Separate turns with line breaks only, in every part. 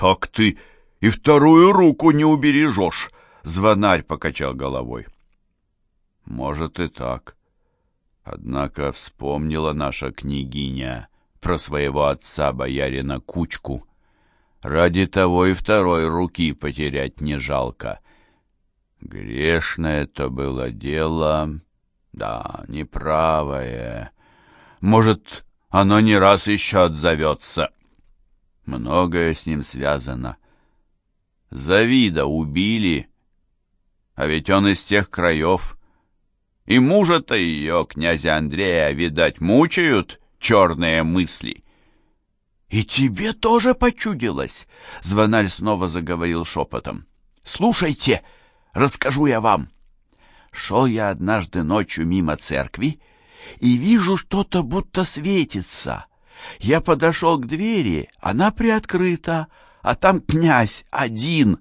Так ты и вторую руку не убережешь, звонарь покачал головой. Может и так. Однако вспомнила наша княгиня про своего отца, боярина Кучку. Ради того и второй руки потерять не жалко. Грешное это было дело, да, неправое. Может, оно не раз еще отзовется. Многое с ним связано. Завида убили, а ведь он из тех краев. И мужа-то ее, князя Андрея, видать, мучают черные мысли. «И тебе тоже почудилось?» — Звональ снова заговорил шепотом. «Слушайте, расскажу я вам. Шел я однажды ночью мимо церкви и вижу что-то будто светится. Я подошел к двери, она приоткрыта, а там князь один,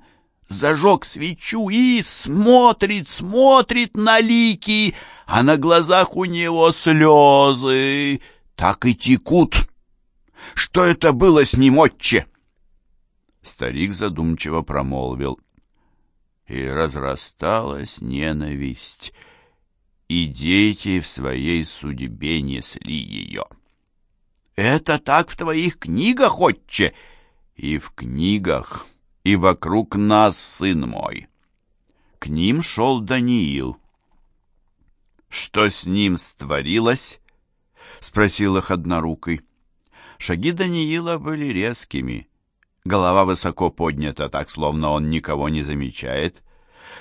зажег свечу и смотрит, смотрит на лики, а на глазах у него слезы так и текут. Что это было с ним, отче? Старик задумчиво промолвил. И разрасталась ненависть, и дети в своей судьбе несли ее. Это так в твоих книгах, отче? И в книгах, и вокруг нас, сын мой. К ним шел Даниил. Что с ним створилось? Спросил их однорукой. Шаги Даниила были резкими. Голова высоко поднята, так, словно он никого не замечает.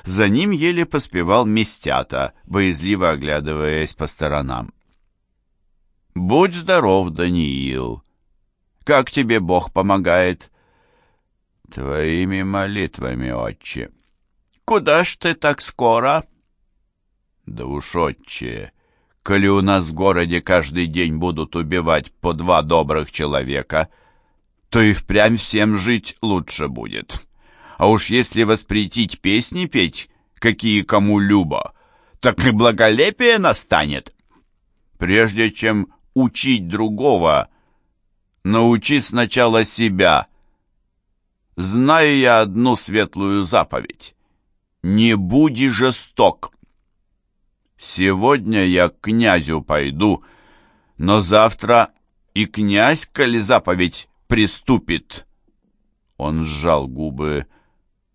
За ним еле поспевал Местята, боязливо оглядываясь по сторонам. «Будь здоров, Даниил! Как тебе Бог помогает?» «Твоими молитвами, отче». «Куда ж ты так скоро?» «Да уж, отче, коли у нас в городе каждый день будут убивать по два добрых человека, то и впрямь всем жить лучше будет. А уж если воспретить песни петь, какие кому любо, так и благолепие настанет. Прежде чем учить другого, научи сначала себя. Знаю я одну светлую заповедь. Не будь жесток. Сегодня я к князю пойду, но завтра и князь, коли заповедь, приступит. Он сжал губы,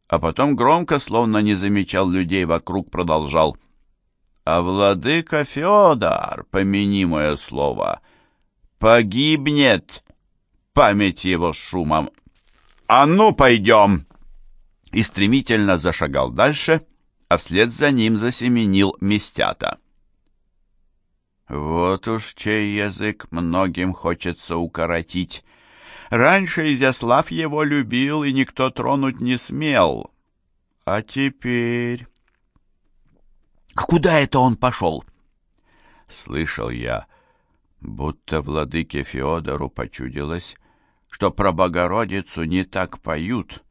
а потом громко, словно не замечал людей вокруг, продолжал. А владыка Федор, помяни мое слово, погибнет, память его шумом. А ну, пойдем! И стремительно зашагал дальше, — а вслед за ним засеменил Местята. Вот уж чей язык многим хочется укоротить. Раньше Изяслав его любил, и никто тронуть не смел. А теперь... А куда это он пошел? Слышал я, будто владыке Феодору почудилось, что про Богородицу не так поют,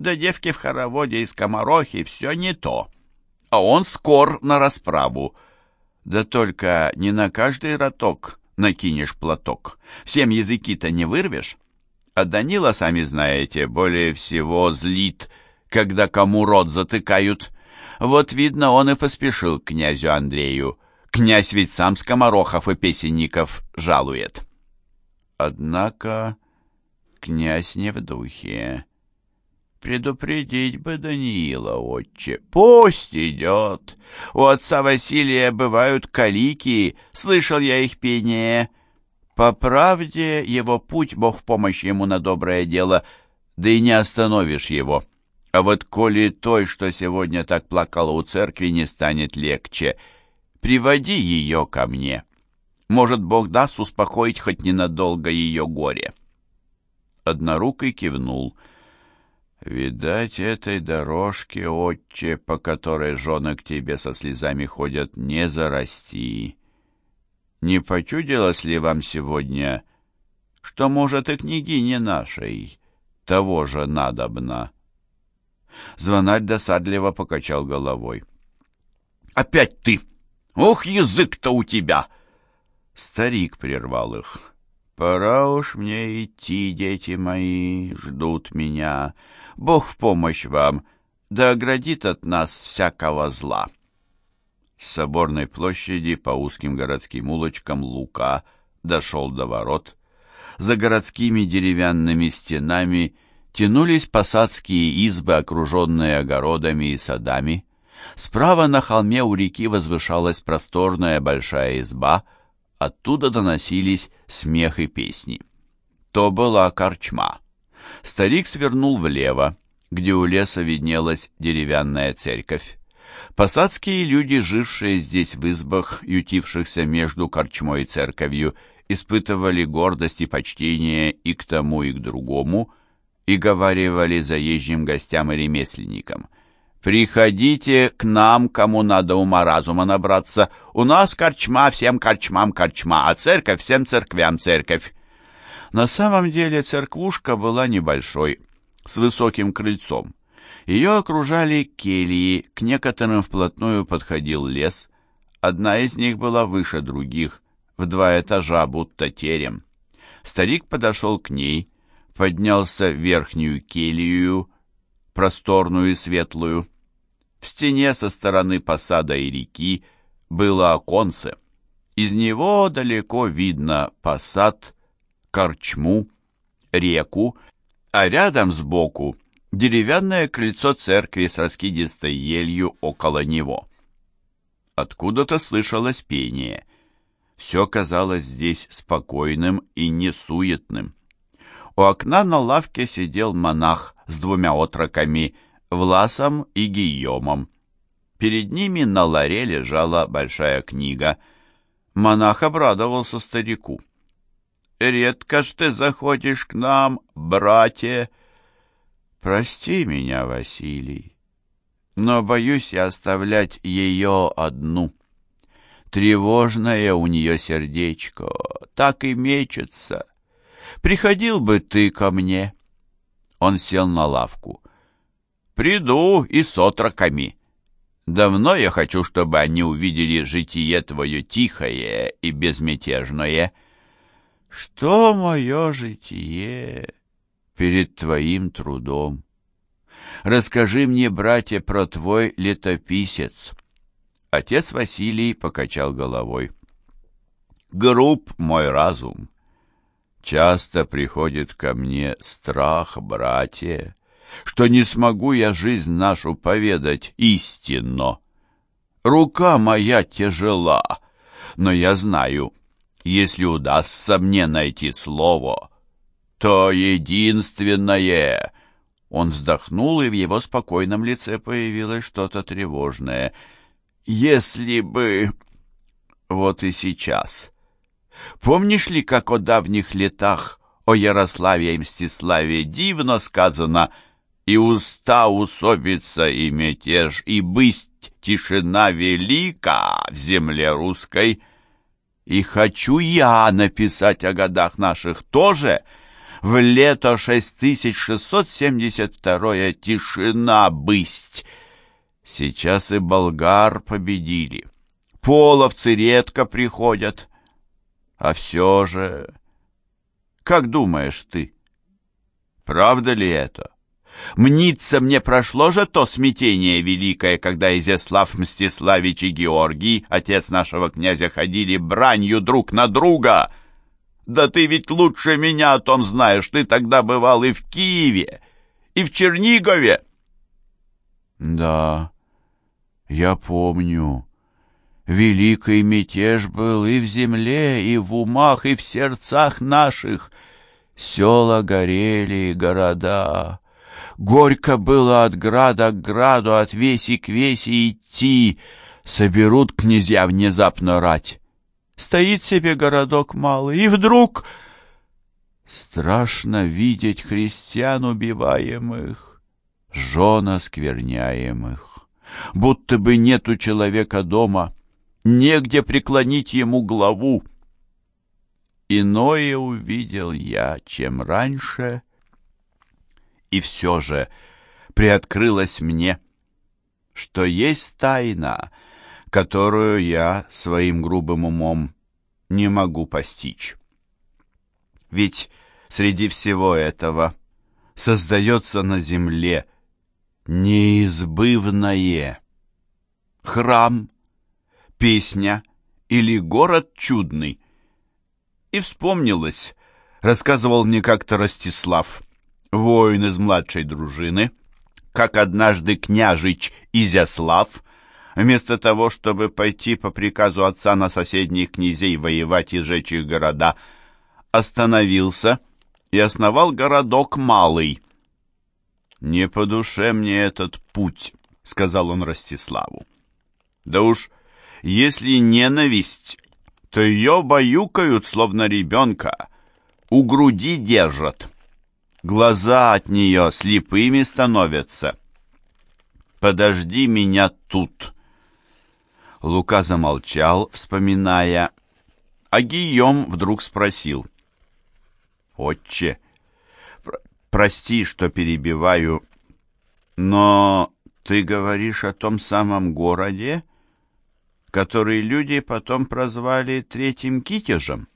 да девки в хороводе из комарохи все не то. А он скор на расправу. Да только не на каждый роток накинешь платок. Всем языки-то не вырвешь. А Данила, сами знаете, более всего злит, когда кому рот затыкают. Вот, видно, он и поспешил к князю Андрею. Князь ведь сам скоморохов и песенников жалует. Однако князь не в духе. Предупредить бы Даниила, отче. Пусть идет. У отца Василия бывают калики, слышал я их пение. По правде, его путь, Бог в помощь ему на доброе дело, да и не остановишь его. А вот коли той, что сегодня так плакала у церкви, не станет легче, приводи ее ко мне. Может, Бог даст успокоить хоть ненадолго ее горе. Однорукий кивнул — Видать, этой дорожки, отче, по которой жены к тебе со слезами ходят, не зарасти. Не почудилось ли вам сегодня, что, может, и княгине нашей того же надобно? Звонарь досадливо покачал головой. «Опять ты! Ох, язык-то у тебя!» Старик прервал их. Пора уж мне идти, дети мои, ждут меня. Бог в помощь вам, да оградит от нас всякого зла. С соборной площади по узким городским улочкам Лука дошел до ворот. За городскими деревянными стенами тянулись посадские избы, окруженные огородами и садами. Справа на холме у реки возвышалась просторная большая изба — Оттуда доносились смех и песни. То была корчма. Старик свернул влево, где у леса виднелась деревянная церковь. Посадские люди, жившие здесь в избах, ютившихся между корчмой и церковью, испытывали гордость и почтение и к тому, и к другому, и говаривали заезжим гостям и ремесленникам — «Приходите к нам, кому надо ума-разума набраться. У нас корчма, всем корчмам корчма, а церковь всем церквям церковь». На самом деле церквушка была небольшой, с высоким крыльцом. Ее окружали кельи, к некоторым вплотную подходил лес. Одна из них была выше других, в два этажа, будто терем. Старик подошел к ней, поднялся в верхнюю келью, просторную и светлую. В стене со стороны посада и реки было оконце. Из него далеко видно посад, корчму, реку, а рядом сбоку деревянное крыльцо церкви с раскидистой елью около него. Откуда-то слышалось пение. Все казалось здесь спокойным и несуетным. У окна на лавке сидел монах с двумя отроками, Власом и Гийомом. Перед ними на ларе лежала большая книга. Монах обрадовался старику. «Редко ж ты заходишь к нам, братья!» «Прости меня, Василий, но боюсь я оставлять ее одну. Тревожное у нее сердечко, так и мечется. Приходил бы ты ко мне». Он сел на лавку. «Приду и с отроками. Давно я хочу, чтобы они увидели житие твое тихое и безмятежное». «Что мое житие перед твоим трудом? Расскажи мне, братья, про твой летописец». Отец Василий покачал головой. «Груб мой разум, Часто приходит ко мне страх, братья, что не смогу я жизнь нашу поведать истинно. Рука моя тяжела, но я знаю, если удастся мне найти слово, то единственное... Он вздохнул, и в его спокойном лице появилось что-то тревожное. «Если бы...» «Вот и сейчас...» Помнишь ли, как о давних летах, о Ярославе и Мстиславе дивно сказано «И уста усобица, и мятеж, и бысть тишина велика в земле русской». И хочу я написать о годах наших тоже. В лето 6672 тишина бысть. Сейчас и болгар победили. Половцы редко приходят. А все же... Как думаешь ты? Правда ли это? Мнится мне прошло же то смятение великое, когда Изяслав Мстиславич и Георгий, отец нашего князя, ходили бранью друг на друга. Да ты ведь лучше меня о том знаешь, ты тогда бывал и в Киеве, и в Чернигове. Да, я помню. Великий мятеж был и в земле, и в умах, и в сердцах наших. Села горели, города. Горько было от града к граду, от веси к веси идти. Соберут князья внезапно рать. Стоит себе городок малый, и вдруг... Страшно видеть христиан убиваемых, жен оскверняемых. Будто бы нету человека дома — негде преклонить ему главу. Иное увидел я, чем раньше, и все же приоткрылось мне, что есть тайна, которую я своим грубым умом не могу постичь. Ведь среди всего этого создается на земле неизбывное. Храм, песня или город чудный. И вспомнилось, рассказывал мне как-то Ростислав, воин из младшей дружины, как однажды княжич Изяслав, вместо того, чтобы пойти по приказу отца на соседних князей воевать и сжечь их города, остановился и основал городок Малый. «Не по душе мне этот путь», — сказал он Ростиславу. «Да уж, если ненависть, то ее баюкают, словно ребенка, у груди держат. Глаза от нее слепыми становятся. Подожди меня тут». Лука замолчал, вспоминая, а Гийом вдруг спросил. «Отче, пр прости, что перебиваю, но ты говоришь о том самом городе, который люди потом прозвали Третьим Китежем?»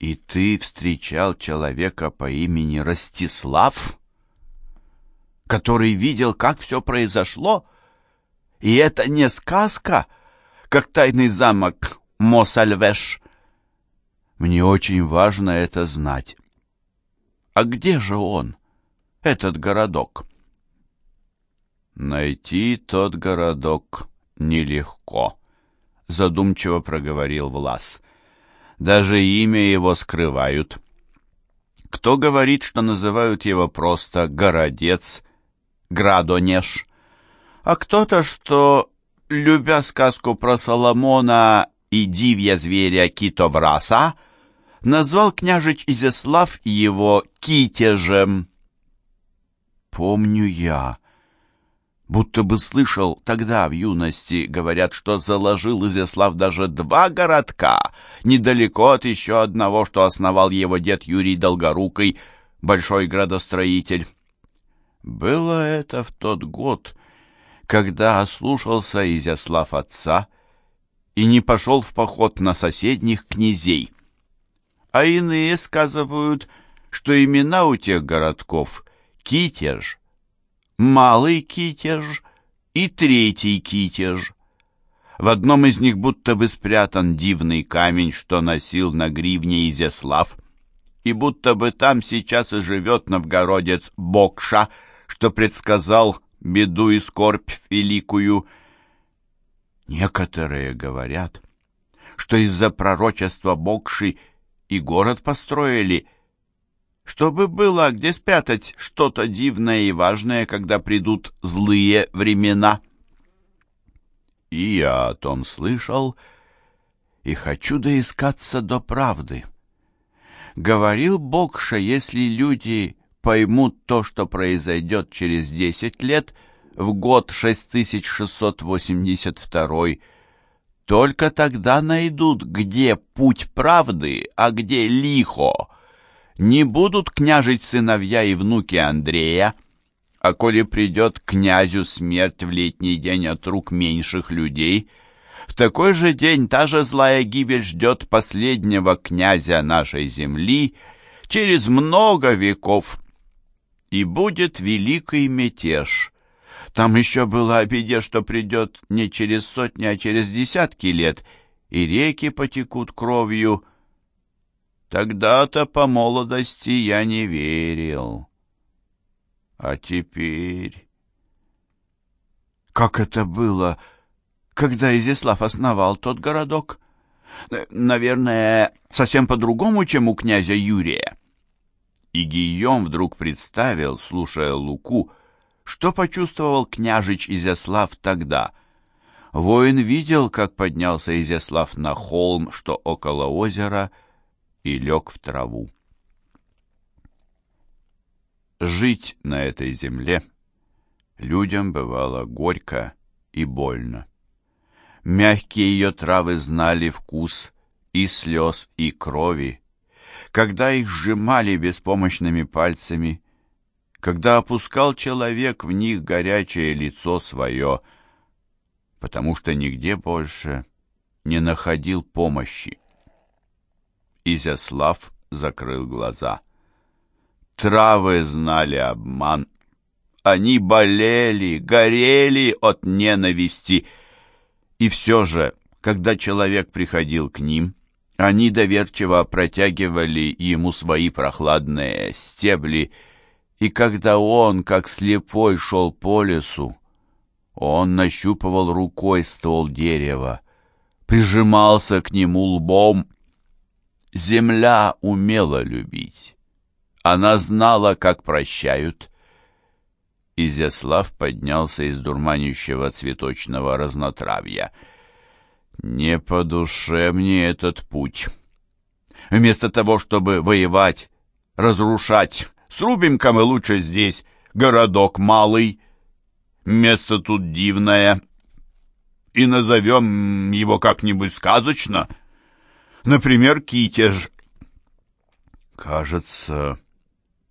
И ты встречал человека по имени Ростислав, который видел, как все произошло? И это не сказка, как тайный замок Мосальвеш. Мне очень важно это знать. А где же он, этот городок? Найти тот городок нелегко, задумчиво проговорил Влас. Даже имя его скрывают. Кто говорит, что называют его просто «городец», «градонеж», а кто-то, что, любя сказку про Соломона и дивья зверя Китовраса, назвал княжич Изяслав его Китежем. Помню я, будто бы слышал тогда в юности, говорят, что заложил Изяслав даже два городка, недалеко от еще одного, что основал его дед Юрий Долгорукий, большой градостроитель. Было это в тот год, когда ослушался Изяслав отца и не пошел в поход на соседних князей. А иные сказывают, что имена у тех городков — Китеж, Малый Китеж и Третий Китеж. В одном из них будто бы спрятан дивный камень, что носил на гривне Изяслав, и будто бы там сейчас и живет новгородец Бокша, что предсказал беду и скорбь великую. Некоторые говорят, что из-за пророчества Бокши и город построили — чтобы было где спрятать что-то дивное и важное, когда придут злые времена. И я о том слышал, и хочу доискаться до правды. Говорил Богша, если люди поймут то, что произойдет через десять лет, в год 6682, только тогда найдут, где путь правды, а где лихо, не будут княжить сыновья и внуки Андрея, а коли придет князю смерть в летний день от рук меньших людей, в такой же день та же злая гибель ждет последнего князя нашей земли через много веков. И будет великий мятеж. Там еще было о беде, что придет не через сотни, а через десятки лет, и реки потекут кровью, Тогда-то по молодости я не верил. А теперь... Как это было, когда Изяслав основал тот городок? Наверное, совсем по-другому, чем у князя Юрия. И Гийом вдруг представил, слушая Луку, что почувствовал княжич Изяслав тогда. Воин видел, как поднялся Изяслав на холм, что около озера, и лег в траву. Жить на этой земле людям бывало горько и больно. Мягкие ее травы знали вкус и слез, и крови, когда их сжимали беспомощными пальцами, когда опускал человек в них горячее лицо свое, потому что нигде больше не находил помощи. Изяслав закрыл глаза. Травы знали обман. Они болели, горели от ненависти. И все же, когда человек приходил к ним, они доверчиво протягивали ему свои прохладные стебли, и когда он, как слепой, шел по лесу, он нащупывал рукой ствол дерева, прижимался к нему лбом. Земля умела любить. Она знала, как прощают. Изяслав поднялся из дурманящего цветочного разнотравья — не по душе мне этот путь. Вместо того, чтобы воевать, разрушать, срубим-ка мы лучше здесь городок малый. Место тут дивное. И назовем его как-нибудь сказочно. Например, Китеж. Кажется,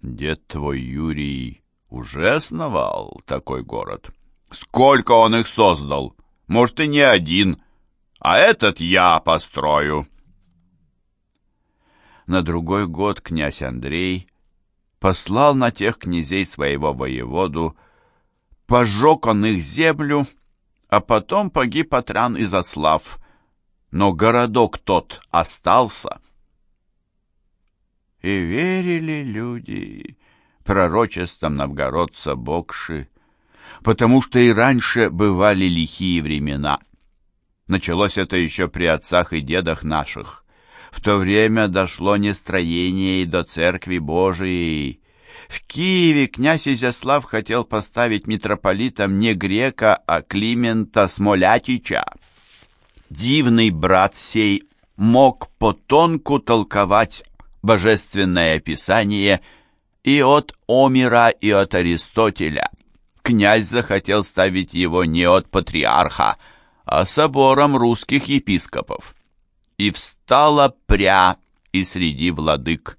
дед твой Юрий уже основал такой город. Сколько он их создал? Может, и не один — а этот я построю. На другой год князь Андрей послал на тех князей своего воеводу, пожег он их землю, а потом погиб Атран и Заслав, но городок тот остался. И верили люди пророчествам новгородца Бокши, потому что и раньше бывали лихие времена — Началось это еще при отцах и дедах наших. В то время дошло нестроение и до Церкви Божией. В Киеве князь Изяслав хотел поставить митрополитом не грека, а Климента Смолятича. Дивный брат сей мог потонку толковать божественное писание и от Омира, и от Аристотеля. Князь захотел ставить его не от патриарха, а собором русских епископов. И встала пря и среди владык.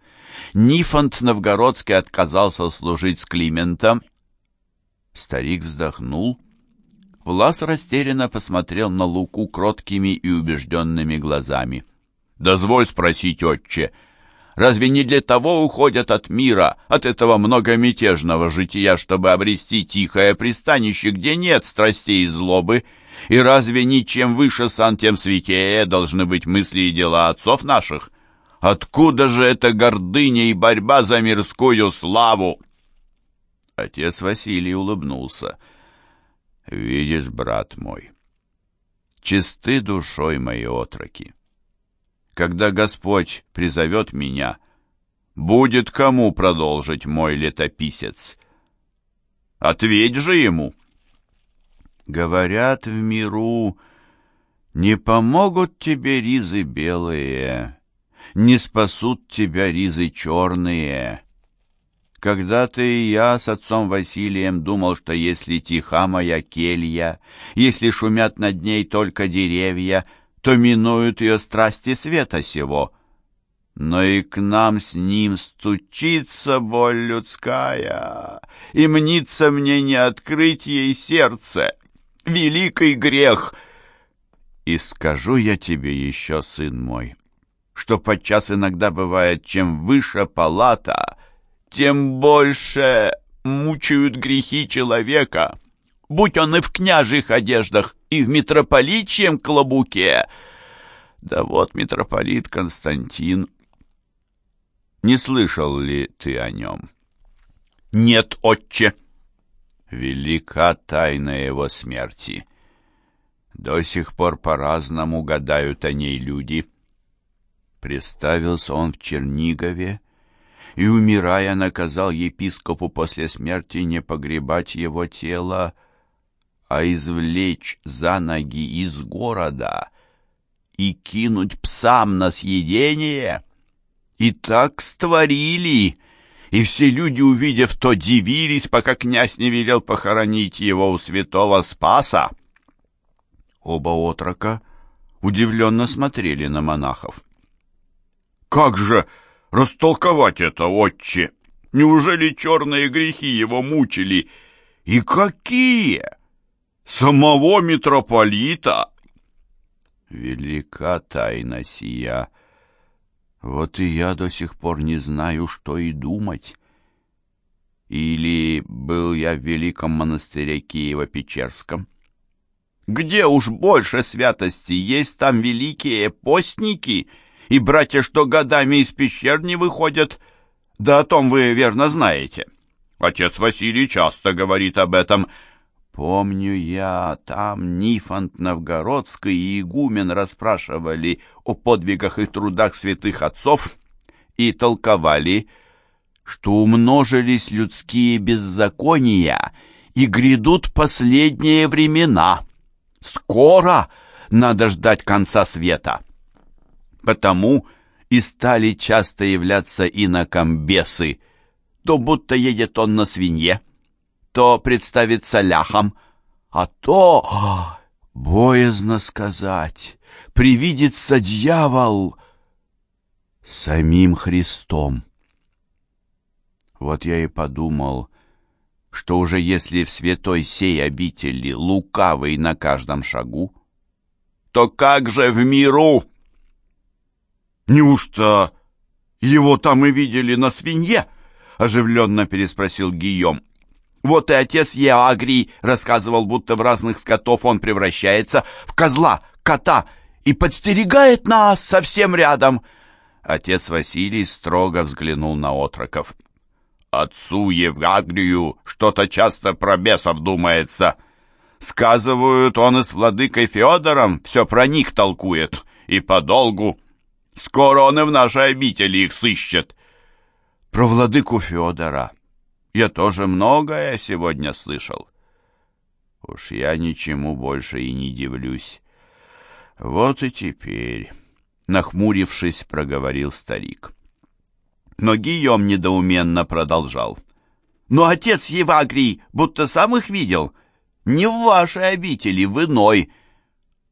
Нифонт Новгородский отказался служить с Климентом. Старик вздохнул. Влас растерянно посмотрел на Луку кроткими и убежденными глазами. «Дозволь спросить, отче, разве не для того уходят от мира, от этого многомятежного жития, чтобы обрести тихое пристанище, где нет страстей и злобы?» И разве ничем выше сан, тем святее должны быть мысли и дела отцов наших? Откуда же эта гордыня и борьба за мирскую славу?» Отец Василий улыбнулся. «Видишь, брат мой, чисты душой мои отроки. Когда Господь призовет меня, будет кому продолжить мой летописец. Ответь же ему!» Говорят в миру, не помогут тебе ризы белые, не спасут тебя ризы черные. Когда-то и я с отцом Василием думал, что если тиха моя келья, если шумят над ней только деревья, то минуют ее страсти света сего. Но и к нам с ним стучится боль людская, и мнится мне не открыть ей сердце великий грех. И скажу я тебе еще, сын мой, что подчас иногда бывает, чем выше палата, тем больше мучают грехи человека, будь он и в княжих одеждах, и в митрополичьем клобуке. Да вот митрополит Константин. Не слышал ли ты о нем? Нет, отче. Велика тайна его смерти. До сих пор по-разному гадают о ней люди. Представился он в Чернигове и, умирая, наказал епископу после смерти не погребать его тело, а извлечь за ноги из города и кинуть псам на съедение. И так створили, и все люди, увидев то, дивились, пока князь не велел похоронить его у святого Спаса. Оба отрока удивленно смотрели на монахов. «Как же растолковать это, отче? Неужели черные грехи его мучили? И какие? Самого митрополита?» «Велика тайна сия», Вот и я до сих пор не знаю, что и думать. Или был я в Великом монастыре Киева-Печерском? Где уж больше святости, есть там великие постники, и братья, что годами из пещер не выходят, да о том вы верно знаете. Отец Василий часто говорит об этом. Помню я, там Нифонт Новгородский и игумен расспрашивали о подвигах и трудах святых отцов и толковали, что умножились людские беззакония и грядут последние времена. Скоро надо ждать конца света. Потому и стали часто являться инокомбесы, то будто едет он на свинье, то представится ляхом, а то, боязно сказать, привидится дьявол самим Христом. Вот я и подумал, что уже если в святой сей обители лукавый на каждом шагу, то как же в миру? Неужто его там и видели на свинье? Оживленно переспросил Гийом. Вот и отец Еагрий рассказывал, будто в разных скотов он превращается в козла, кота и подстерегает нас совсем рядом. Отец Василий строго взглянул на отроков. Отцу Евагрию что-то часто про бесов думается. Сказывают, он и с владыкой Федором все про них толкует, и подолгу. Скоро он и в нашей обители их сыщет. Про владыку Федора я тоже многое сегодня слышал. Уж я ничему больше и не дивлюсь. Вот и теперь, нахмурившись, проговорил старик. Но Гийом недоуменно продолжал. «Но отец Евагрий будто сам их видел. Не в вашей обители, в иной.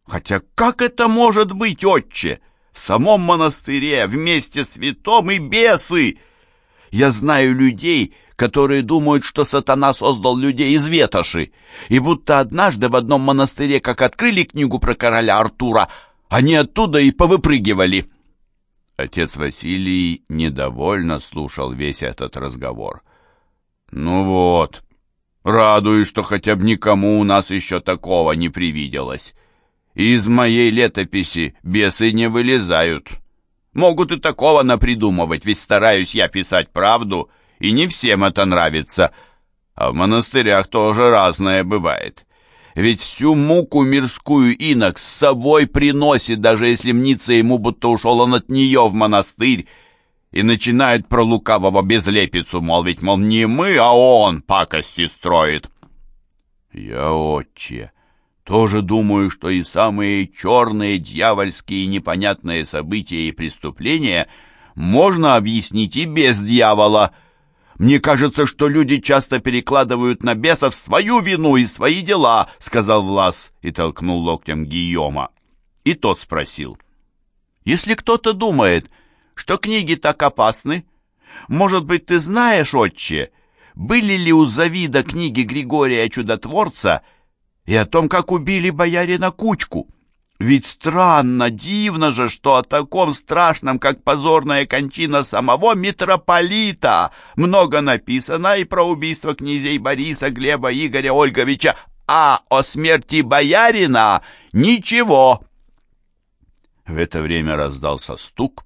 Хотя как это может быть, отче? В самом монастыре, вместе с святом и бесы! Я знаю людей, которые думают, что сатана создал людей из ветоши, и будто однажды в одном монастыре, как открыли книгу про короля Артура, они оттуда и повыпрыгивали». Отец Василий недовольно слушал весь этот разговор. «Ну вот, радуюсь, что хотя бы никому у нас еще такого не привиделось. Из моей летописи бесы не вылезают. Могут и такого напридумывать, ведь стараюсь я писать правду, и не всем это нравится. А в монастырях тоже разное бывает. Ведь всю муку мирскую инок с собой приносит, даже если мнится ему, будто ушел он от нее в монастырь, и начинает про лукавого безлепицу молвить, мол, не мы, а он пакости строит. Я, отче, тоже думаю, что и самые черные, дьявольские, непонятные события и преступления можно объяснить и без дьявола — «Мне кажется, что люди часто перекладывают на бесов свою вину и свои дела», — сказал Влас и толкнул локтем Гийома. И тот спросил. «Если кто-то думает, что книги так опасны, может быть, ты знаешь, отче, были ли у Завида книги Григория Чудотворца и о том, как убили боярина Кучку?» Ведь странно, дивно же, что о таком страшном, как позорная кончина самого митрополита, много написано и про убийство князей Бориса, Глеба, Игоря, Ольговича, а о смерти боярина ничего. В это время раздался стук,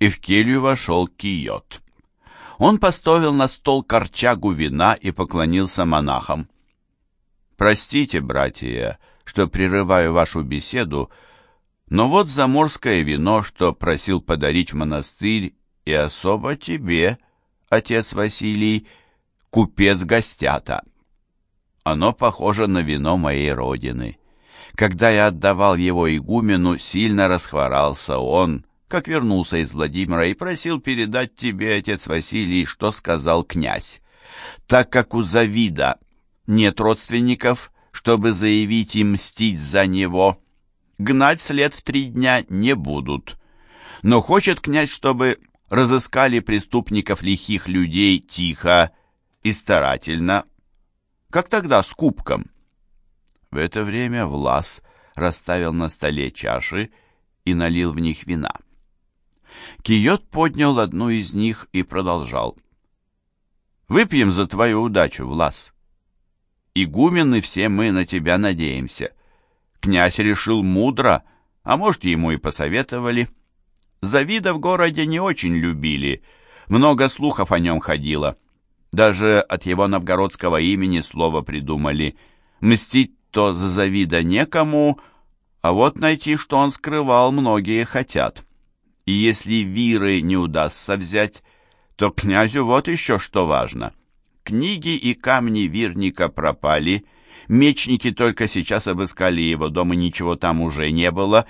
и в келью вошел Киот. Он поставил на стол корчагу вина и поклонился монахам. «Простите, братья», что прерываю вашу беседу, но вот заморское вино, что просил подарить монастырь, и особо тебе, отец Василий, купец гостята. Оно похоже на вино моей родины. Когда я отдавал его игумену, сильно расхворался он, как вернулся из Владимира, и просил передать тебе, отец Василий, что сказал князь. Так как у Завида нет родственников, чтобы заявить и мстить за него. Гнать след в три дня не будут. Но хочет князь, чтобы разыскали преступников лихих людей тихо и старательно, как тогда с кубком. В это время Влас расставил на столе чаши и налил в них вина. Киот поднял одну из них и продолжал. «Выпьем за твою удачу, Влас. Игумены все мы на тебя надеемся. Князь решил мудро, а может, ему и посоветовали. Завида в городе не очень любили, много слухов о нем ходило. Даже от его новгородского имени слово придумали. Мстить-то за Завида некому, а вот найти, что он скрывал, многие хотят. И если Виры не удастся взять, то князю вот еще что важно. Книги и камни Вирника пропали, мечники только сейчас обыскали его дом, и ничего там уже не было,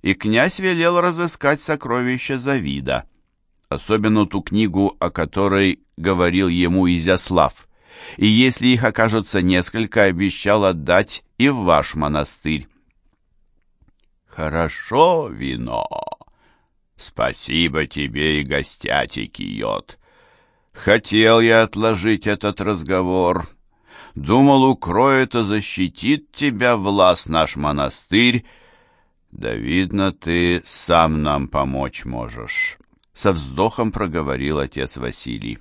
и князь велел разыскать сокровища Завида. Особенно ту книгу, о которой говорил ему Изяслав. И если их окажется несколько, обещал отдать и в ваш монастырь.
Хорошо вино. Спасибо тебе и гостяти, Киот. Хотел я отложить этот разговор. Думал, укроет и защитит тебя влас наш монастырь. Да, видно, ты сам нам помочь можешь. Со вздохом проговорил отец Василий.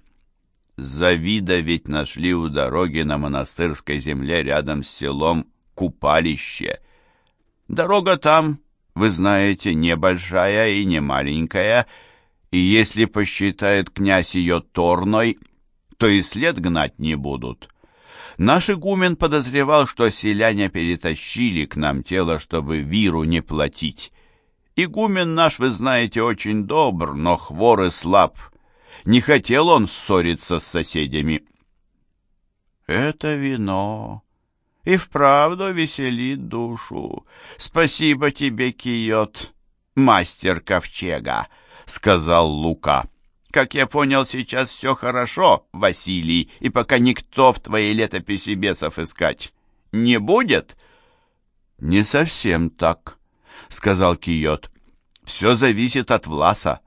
Завида ведь нашли у дороги на монастырской земле рядом с селом Купалище. Дорога там, вы знаете, небольшая и не маленькая, и если посчитает князь ее торной, то и след гнать не будут. Наш игумен подозревал, что селяне перетащили к нам тело, чтобы виру не платить. Игумен наш, вы знаете, очень добр, но хвор и слаб. Не хотел он ссориться с соседями.
Это вино и вправду веселит душу. Спасибо тебе, Киот, мастер ковчега сказал Лука. «Как я понял, сейчас все хорошо, Василий, и пока никто в твоей летописи бесов искать не будет?»
«Не совсем так», — сказал Киот. «Все зависит от Власа.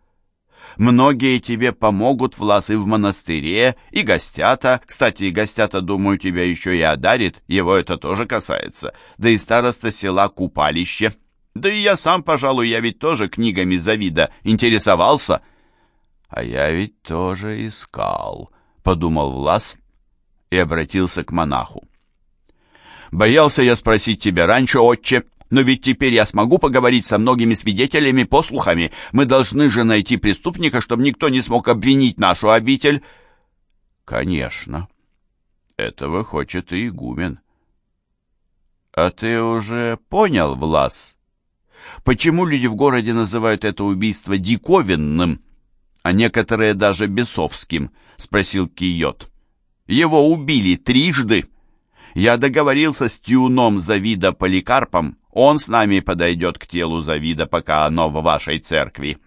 Многие тебе помогут, Влас, и в монастыре, и гостята. Кстати, и гостята, думаю, тебя еще и одарит, его это тоже касается. Да и староста села Купалище». Да и я сам, пожалуй, я ведь тоже книгами Завида интересовался. А я ведь тоже искал, подумал Влас и обратился к монаху. Боялся я спросить тебя раньше, отче, но ведь теперь я смогу поговорить со многими свидетелями, послухами. Мы должны же найти преступника, чтобы никто не смог обвинить нашу обитель. Конечно. Этого хочет и игумен. А ты уже понял, Влас, Почему люди в городе называют это убийство диковинным, а некоторые даже бесовским? Спросил Киот. Его убили трижды. Я договорился с Тюном Завида Поликарпом. Он с нами подойдет к телу Завида, пока оно в вашей церкви.